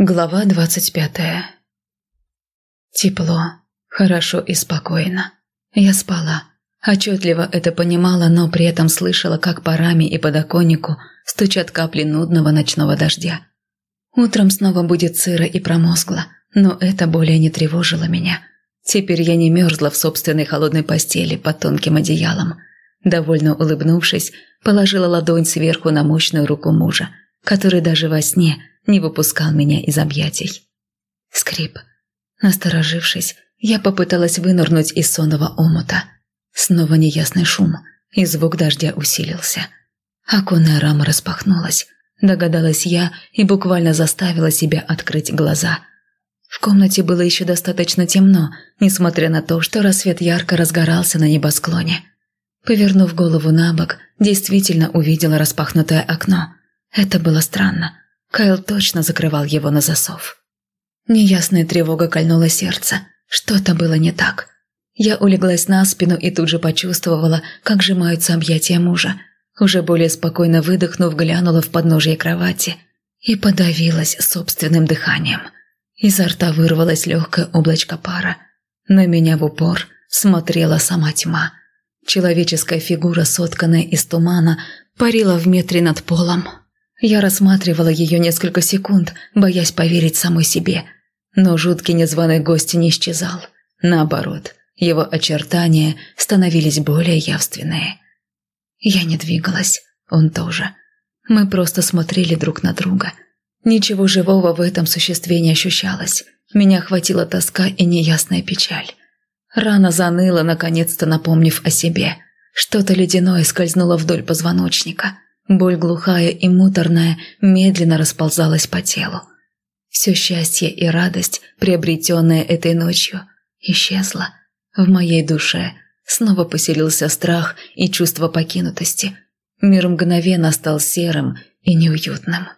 Глава двадцать пятая. Тепло, хорошо и спокойно. Я спала. Отчетливо это понимала, но при этом слышала, как по раме и подоконнику стучат капли нудного ночного дождя. Утром снова будет сыро и промозгло, но это более не тревожило меня. Теперь я не мерзла в собственной холодной постели под тонким одеялом. Довольно улыбнувшись, положила ладонь сверху на мощную руку мужа, который даже во сне – не выпускал меня из объятий. Скрип. Насторожившись, я попыталась вынырнуть из сонного омута. Снова неясный шум, и звук дождя усилился. Оконная рама распахнулась. Догадалась я и буквально заставила себя открыть глаза. В комнате было еще достаточно темно, несмотря на то, что рассвет ярко разгорался на небосклоне. Повернув голову на бок, действительно увидела распахнутое окно. Это было странно. Кайл точно закрывал его на засов. Неясная тревога кольнула сердце. Что-то было не так. Я улеглась на спину и тут же почувствовала, как сжимаются объятия мужа. Уже более спокойно выдохнув, глянула в подножие кровати и подавилась собственным дыханием. Изо рта вырвалось легкое облачко пара. На меня в упор смотрела сама тьма. Человеческая фигура, сотканная из тумана, парила в метре над полом, я рассматривала ее несколько секунд, боясь поверить самой себе. Но жуткий незваный гость не исчезал. Наоборот, его очертания становились более явственные. Я не двигалась, он тоже. Мы просто смотрели друг на друга. Ничего живого в этом существе не ощущалось. Меня охватила тоска и неясная печаль. Рана заныла, наконец-то напомнив о себе. Что-то ледяное скользнуло вдоль позвоночника – Боль глухая и муторная медленно расползалась по телу. Все счастье и радость, приобретенное этой ночью, исчезло. В моей душе снова поселился страх и чувство покинутости. Мир мгновенно стал серым и неуютным.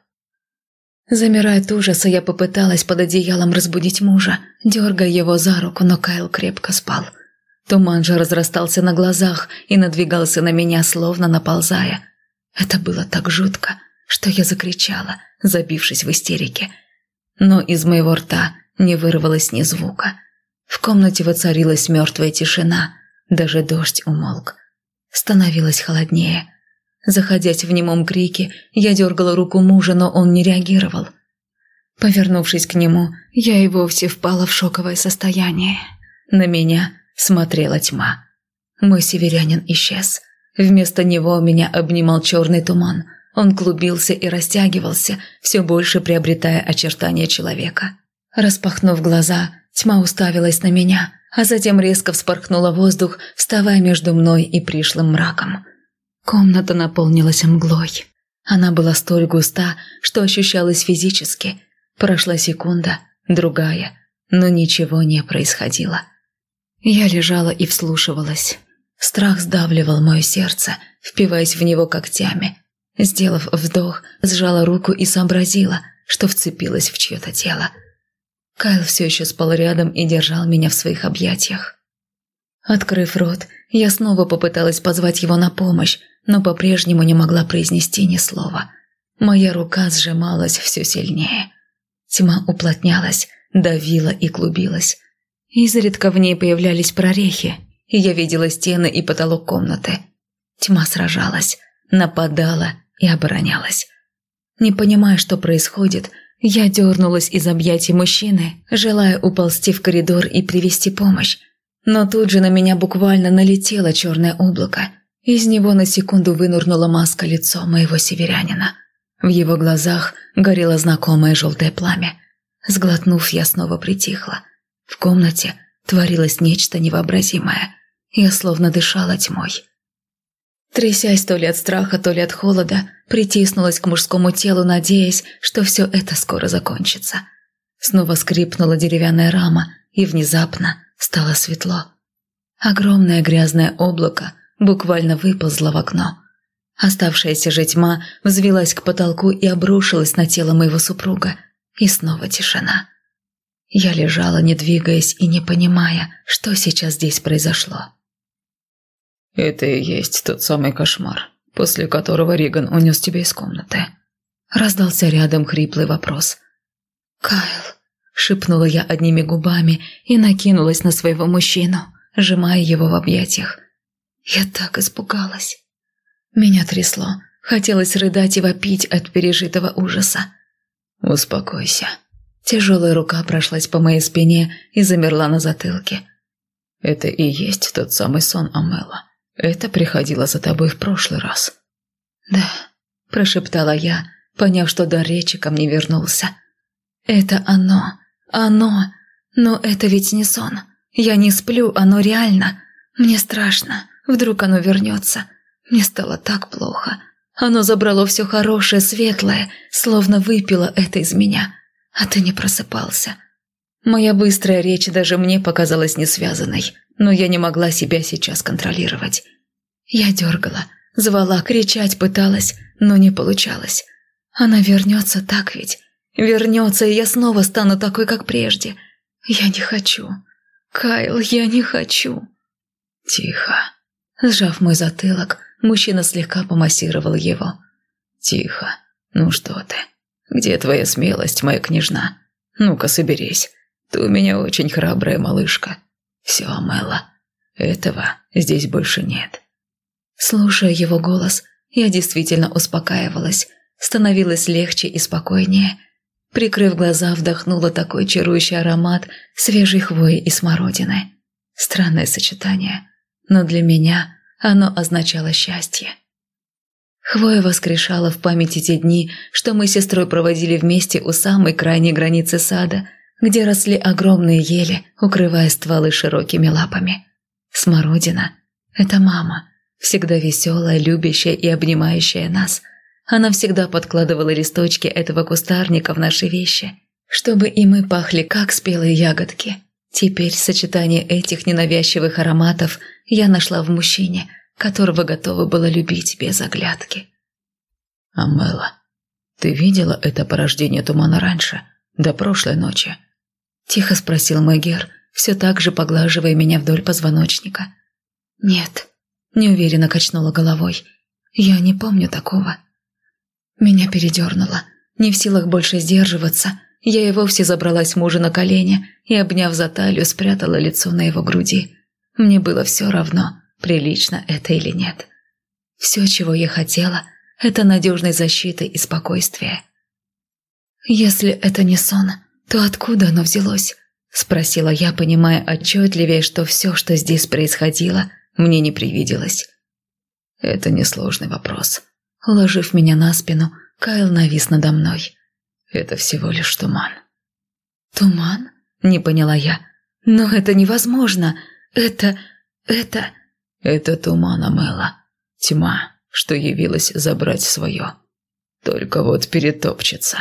Замирая от ужаса, я попыталась под одеялом разбудить мужа, дергая его за руку, но Кайл крепко спал. Туман же разрастался на глазах и надвигался на меня, словно наползая – это было так жутко, что я закричала, забившись в истерике. Но из моего рта не вырвалось ни звука. В комнате воцарилась мертвая тишина, даже дождь умолк. Становилось холоднее. Заходясь в немом крике, я дергала руку мужа, но он не реагировал. Повернувшись к нему, я и вовсе впала в шоковое состояние. На меня смотрела тьма. Мой северянин исчез. Вместо него меня обнимал черный туман. Он клубился и растягивался, все больше приобретая очертания человека. Распахнув глаза, тьма уставилась на меня, а затем резко вспорхнула воздух, вставая между мной и пришлым мраком. Комната наполнилась мглой. Она была столь густа, что ощущалась физически. Прошла секунда, другая, но ничего не происходило. Я лежала и вслушивалась. Страх сдавливал мое сердце, впиваясь в него когтями. Сделав вдох, сжала руку и сообразила, что вцепилась в чье-то тело. Кайл все еще спал рядом и держал меня в своих объятиях. Открыв рот, я снова попыталась позвать его на помощь, но по-прежнему не могла произнести ни слова. Моя рука сжималась все сильнее. Тьма уплотнялась, давила и клубилась. Изредка в ней появлялись прорехи, и я видела стены и потолок комнаты. Тьма сражалась, нападала и оборонялась. Не понимая, что происходит, я дернулась из объятий мужчины, желая уползти в коридор и привести помощь. Но тут же на меня буквально налетело черное облако. Из него на секунду вынурнула маска лицо моего северянина. В его глазах горело знакомое желтое пламя. Сглотнув, я снова притихла. В комнате творилось нечто невообразимое. Я словно дышала тьмой. Трясясь то ли от страха, то ли от холода, притиснулась к мужскому телу, надеясь, что все это скоро закончится. Снова скрипнула деревянная рама, и внезапно стало светло. Огромное грязное облако буквально выползло в окно. Оставшаяся же тьма взвилась к потолку и обрушилась на тело моего супруга. И снова тишина. Я лежала, не двигаясь и не понимая, что сейчас здесь произошло. «Это и есть тот самый кошмар, после которого Риган унес тебя из комнаты». Раздался рядом хриплый вопрос. «Кайл», – шепнула я одними губами и накинулась на своего мужчину, сжимая его в объятиях. Я так испугалась. Меня трясло, хотелось рыдать и вопить от пережитого ужаса. «Успокойся». Тяжелая рука прошлась по моей спине и замерла на затылке. «Это и есть тот самый сон Амела. Это приходило за тобой в прошлый раз». «Да», – прошептала я, поняв, что до речи ко мне вернулся. «Это оно, оно, но это ведь не сон. Я не сплю, оно реально. Мне страшно, вдруг оно вернется. Мне стало так плохо. Оно забрало все хорошее, светлое, словно выпило это из меня. А ты не просыпался». Моя быстрая речь даже мне показалась несвязанной, но я не могла себя сейчас контролировать. Я дергала, звала, кричать пыталась, но не получалось. Она вернется так ведь? Вернется, и я снова стану такой, как прежде. Я не хочу. Кайл, я не хочу. Тихо. Сжав мой затылок, мужчина слегка помассировал его. Тихо. Ну что ты? Где твоя смелость, моя княжна? Ну-ка, соберись. Ты у меня очень храбрая малышка. Все, Мэла, этого здесь больше нет. Слушая его голос, я действительно успокаивалась, становилось легче и спокойнее. Прикрыв глаза, вдохнула такой чарующий аромат свежей хвои и смородины. Странное сочетание, но для меня оно означало счастье. Хвоя воскрешала в памяти те дни, что мы с сестрой проводили вместе у самой крайней границы сада, где росли огромные ели, укрывая стволы широкими лапами. Смородина – это мама, всегда веселая, любящая и обнимающая нас. Она всегда подкладывала листочки этого кустарника в наши вещи, чтобы и мы пахли, как спелые ягодки. Теперь сочетание этих ненавязчивых ароматов я нашла в мужчине, которого готова была любить без оглядки. «Амела, ты видела это порождение тумана раньше, до прошлой ночи?» Тихо спросил Мэгер, все так же поглаживая меня вдоль позвоночника. «Нет», Неуверенно качнула головой. Я не помню такого. Меня передернуло. Не в силах больше сдерживаться, я и вовсе забралась мужа на колени и, обняв за талию, спрятала лицо на его груди. Мне было все равно, прилично это или нет. Все, чего я хотела, это надежной защиты и спокойствия. «Если это не сон, то откуда оно взялось?» – спросила я, понимая отчетливее, что все, что здесь происходило, мне не привиделось. Это несложный вопрос. Уложив меня на спину, Кайл навис надо мной. Это всего лишь туман. Туман? Не поняла я. Но это невозможно. Это... это... Это туман, Амела. Тьма, что явилась забрать свое. Только вот перетопчется.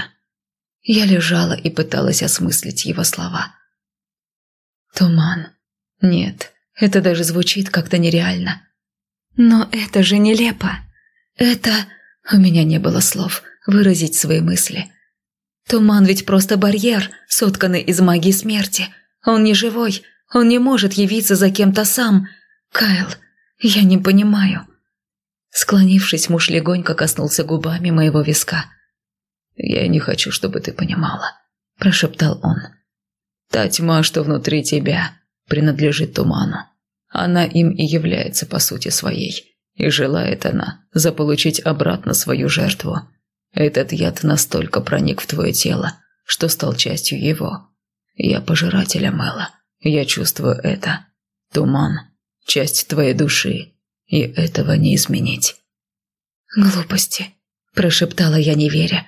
Я лежала и пыталась осмыслить его слова. Туман. Нет, это даже звучит как-то нереально. Но это же нелепо. Это... У меня не было слов выразить свои мысли. Туман ведь просто барьер, сотканный из магии смерти. Он не живой, он не может явиться за кем-то сам. Кайл, я не понимаю. Склонившись, муж легонько коснулся губами моего виска. «Я не хочу, чтобы ты понимала», – прошептал он. «Та тьма, что внутри тебя, принадлежит туману. Она им и является по сути своей. И желает она заполучить обратно свою жертву. Этот яд настолько проник в твое тело, что стал частью его. Я пожиратель Амела. Я чувствую это. Туман – часть твоей души, и этого не изменить. «Глупости», – прошептала я, не веря.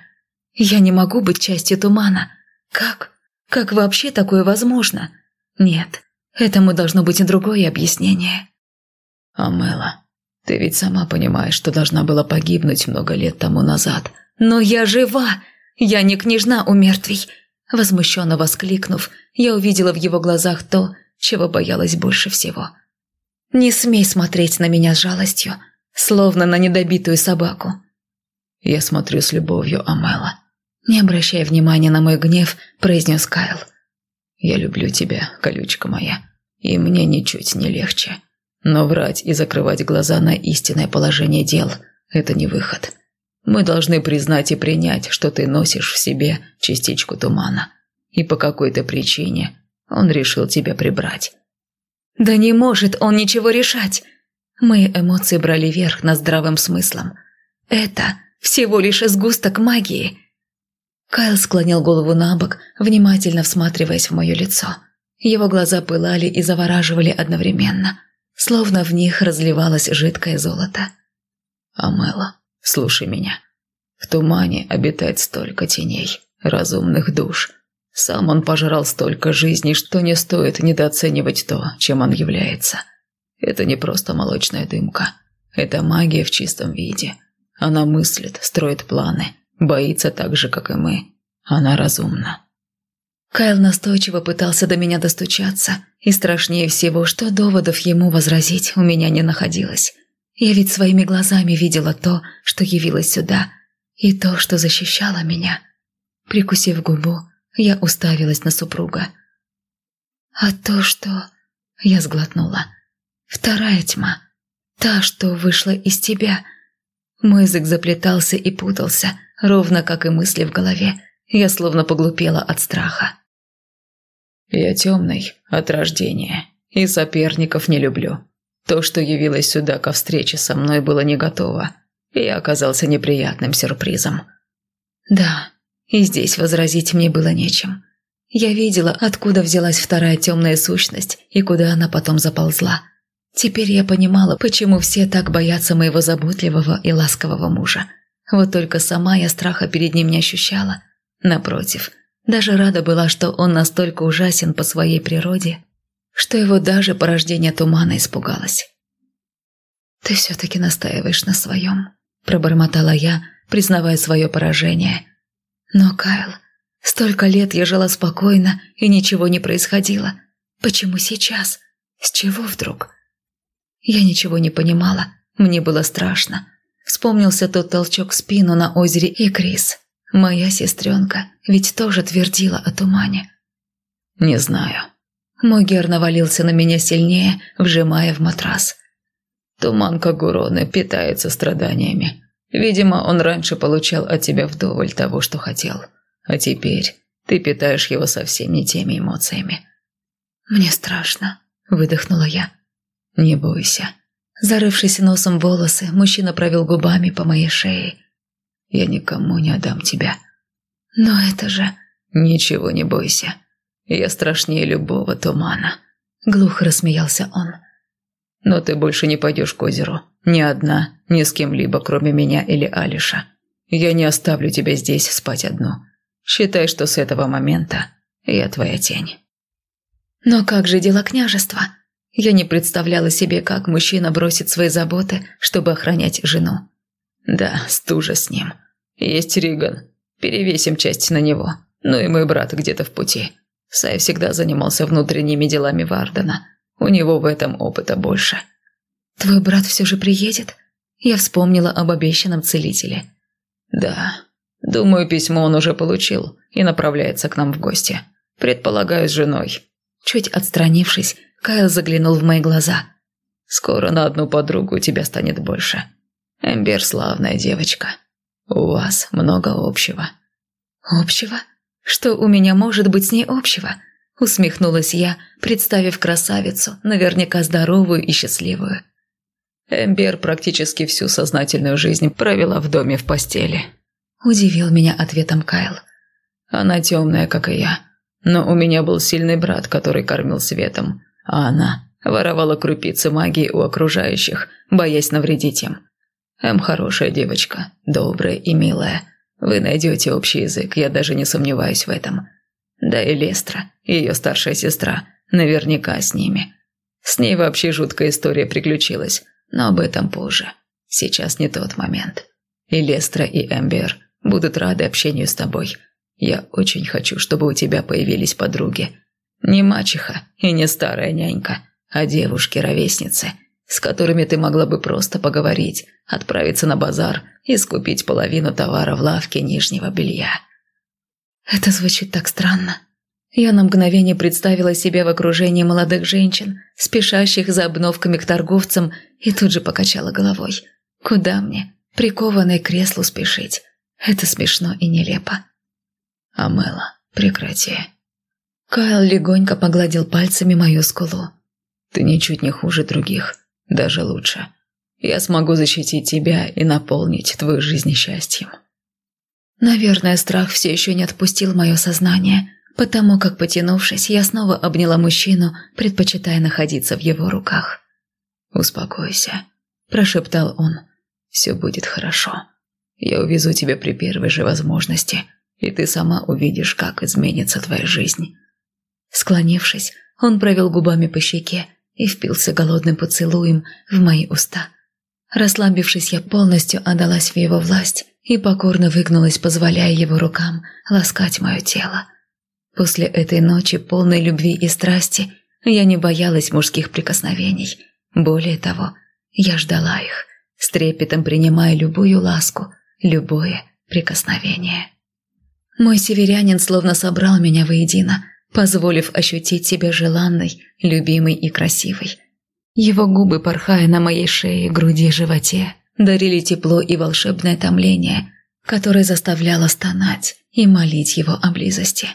«Я не могу быть частью тумана. Как? Как вообще такое возможно? Нет, Этому должно быть и другое объяснение. Амела, ты ведь сама понимаешь, что должна была погибнуть много лет тому назад. Но я жива! Я не княжна у мертвей! Возмущенно воскликнув, я увидела в его глазах то, чего боялась больше всего. «Не смей смотреть на меня с жалостью, словно на недобитую собаку». «Я смотрю с любовью, Амела». Не обращая внимания на мой гнев, произнес Кайл. Я люблю тебя, колючка моя, и мне ничуть не легче. Но врать и закрывать глаза на истинное положение дел – это не выход. Мы должны признать и принять, что ты носишь в себе частичку тумана. и по какой-то причине он решил тебя прибрать. Да не может он ничего решать. Мои эмоции брали верх над здравым смыслом. Это всего лишь сгусток магии. Кайл склонил голову на бок, внимательно всматриваясь в мое лицо. Его глаза пылали и завораживали одновременно, словно в них разливалось жидкое золото. «Амела, слушай меня. В тумане обитает столько теней, разумных душ. Сам он пожрал столько жизней, что не стоит недооценивать то, чем он является. Это не просто молочная дымка. Это магия в чистом виде. Она мыслит, строит планы, боится так же, как и мы. Она разумна. Кайл настойчиво пытался до меня достучаться, и страшнее всего, что доводов ему возразить у меня не находилось. Я ведь своими глазами видела то, что явилось сюда, и то, что защищало меня. Прикусив губу, я уставилась на супруга. А то, что... Я сглотнула. Вторая тьма. Та, что вышла из тебя. Мой язык заплетался и путался, ровно как и мысли в голове. Я словно поглупела от страха. «Я темный от рождения и соперников не люблю. То, что явилось сюда ко встрече со мной, было не готово, и я оказался неприятным сюрпризом». «Да, и здесь возразить мне было нечем. Я видела, откуда взялась вторая темная сущность и куда она потом заползла. Теперь я понимала, почему все так боятся моего заботливого и ласкового мужа. Вот только сама я страха перед ним не ощущала. Напротив, даже рада была, что он настолько ужасен по своей природе, что его даже порождение тумана испугалось. «Ты все-таки настаиваешь на своем», – пробормотала я, признавая свое поражение – но, Кайл, столько лет я жила спокойно, и ничего не происходило. Почему сейчас? С чего вдруг? Я ничего не понимала. Мне было страшно. Вспомнился тот толчок в спину на озере и Крис. Моя сестренка ведь тоже твердила о тумане. «Не знаю». Мой Гер навалился на меня сильнее, вжимая в матрас. Туман Кагуроны питается страданиями. Видимо, он раньше получал от тебя вдоволь того, что хотел. А теперь ты питаешь его совсем не теми эмоциями. «Мне страшно», – выдохнула я. «Не бойся». Зарывшись носом волосы, мужчина провел губами по моей шее. «Я никому не отдам тебя». «Но это же...» «Ничего не бойся. Я страшнее любого тумана». Глухо рассмеялся он. «Но ты больше не пойдешь к озеру. Ни одна, ни с кем-либо, кроме меня или Алиша. Я не оставлю тебя здесь спать одну. Считай, что с этого момента я твоя тень». «Но как же дела княжества?» Я не представляла себе, как мужчина бросит свои заботы, чтобы охранять жену. «Да, стужа с ним. Есть Риган. Перевесим часть на него. Ну и мой брат где-то в пути. Сай всегда занимался внутренними делами Вардена. У него в этом опыта больше». «Твой брат все же приедет?» Я вспомнила об обещанном целителе. «Да. Думаю, письмо он уже получил и направляется к нам в гости. Предполагаю, с женой». Чуть отстранившись, Кайл заглянул в мои глаза. «Скоро на одну подругу тебя станет больше. Эмбер славная девочка. У вас много общего». «Общего? Что у меня может быть с ней общего?» Усмехнулась я, представив красавицу, наверняка здоровую и счастливую. Эмбер практически всю сознательную жизнь провела в доме в постели. Удивил меня ответом Кайл. Она темная, как и я. Но у меня был сильный брат, который кормил светом. А она воровала крупицы магии у окружающих, боясь навредить им. Эм хорошая девочка, добрая и милая. Вы найдете общий язык, я даже не сомневаюсь в этом. Да и Лестра, ее старшая сестра, наверняка с ними. С ней вообще жуткая история приключилась. Но об этом позже. Сейчас не тот момент. И Лестра, и Эмбер будут рады общению с тобой. Я очень хочу, чтобы у тебя появились подруги. Не мачеха и не старая нянька, а девушки-ровесницы, с которыми ты могла бы просто поговорить, отправиться на базар и скупить половину товара в лавке нижнего белья. Это звучит так странно. Я на мгновение представила себя в окружении молодых женщин, спешащих за обновками к торговцам, и тут же покачала головой. Куда мне, прикованной к креслу, спешить? Это смешно и нелепо. Амела, прекрати. Кайл легонько погладил пальцами мою скулу. «Ты ничуть не хуже других, даже лучше. Я смогу защитить тебя и наполнить твою жизнь счастьем». Наверное, страх все еще не отпустил мое сознание, потому как, потянувшись, я снова обняла мужчину, предпочитая находиться в его руках. «Успокойся», – прошептал он. «Все будет хорошо. Я увезу тебя при первой же возможности, и ты сама увидишь, как изменится твоя жизнь». Склонившись, он провел губами по щеке и впился голодным поцелуем в мои уста. Расслабившись, я полностью отдалась в его власть и покорно выгнулась, позволяя его рукам ласкать мое тело. После этой ночи, полной любви и страсти, я не боялась мужских прикосновений. Более того, я ждала их, с трепетом принимая любую ласку, любое прикосновение. Мой северянин словно собрал меня воедино, позволив ощутить себя желанной, любимой и красивой. Его губы, порхая на моей шее, груди, животе, дарили тепло и волшебное томление, которое заставляло стонать и молить его о близости.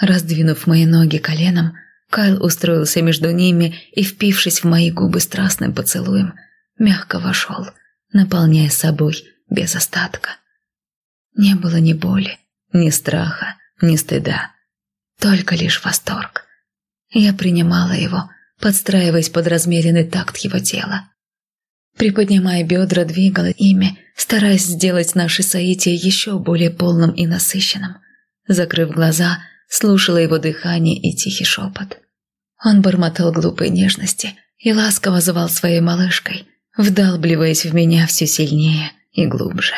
Раздвинув мои ноги коленом, Кайл устроился между ними и, впившись в мои губы страстным поцелуем, мягко вошел, наполняя собой без остатка. Не было ни боли, ни страха, ни стыда, только лишь восторг. Я принимала его, подстраиваясь под размеренный такт его тела. Приподнимая бедра, двигала ими, стараясь сделать наше соитие еще более полным и насыщенным. Закрыв глаза, слушала его дыхание и тихий шепот. Он бормотал глупой нежности и ласково звал своей малышкой, вдалбливаясь в меня все сильнее и глубже.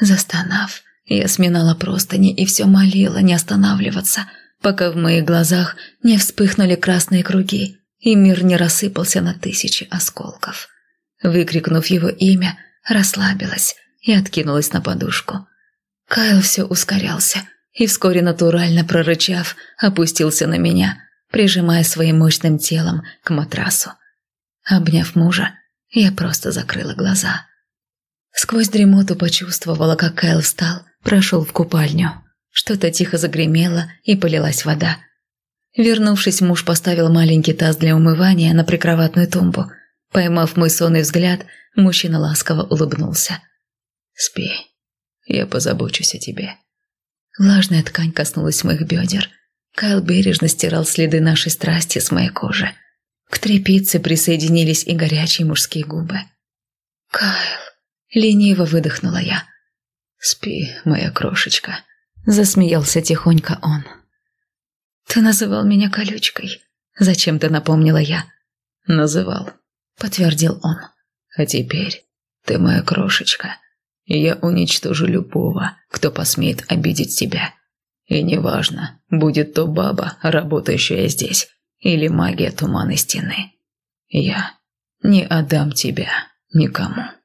Застонав, я сминала простыни и все молила не останавливаться, пока в моих глазах не вспыхнули красные круги, и мир не рассыпался на тысячи осколков. Выкрикнув его имя, расслабилась и откинулась на подушку. Кайл все ускорялся и вскоре натурально прорычав, опустился на меня, прижимая своим мощным телом к матрасу. Обняв мужа, я просто закрыла глаза. Сквозь дремоту почувствовала, как Кайл встал, прошел в купальню. Что-то тихо загремело, и полилась вода. Вернувшись, муж поставил маленький таз для умывания на прикроватную тумбу. Поймав мой сонный взгляд, мужчина ласково улыбнулся. «Спи, я позабочусь о тебе». Влажная ткань коснулась моих бедер. Кайл бережно стирал следы нашей страсти с моей кожи. К трепице присоединились и горячие мужские губы. «Кайл!» — лениво выдохнула я. «Спи, моя крошечка», — засмеялся тихонько он. «Ты называл меня колючкой», — зачем-то напомнила я. «Называл», — подтвердил он. «А теперь ты моя крошечка, и я уничтожу любого, кто посмеет обидеть тебя. И неважно, будет то баба, работающая здесь, или магия туманной стены. Я не отдам тебя никому».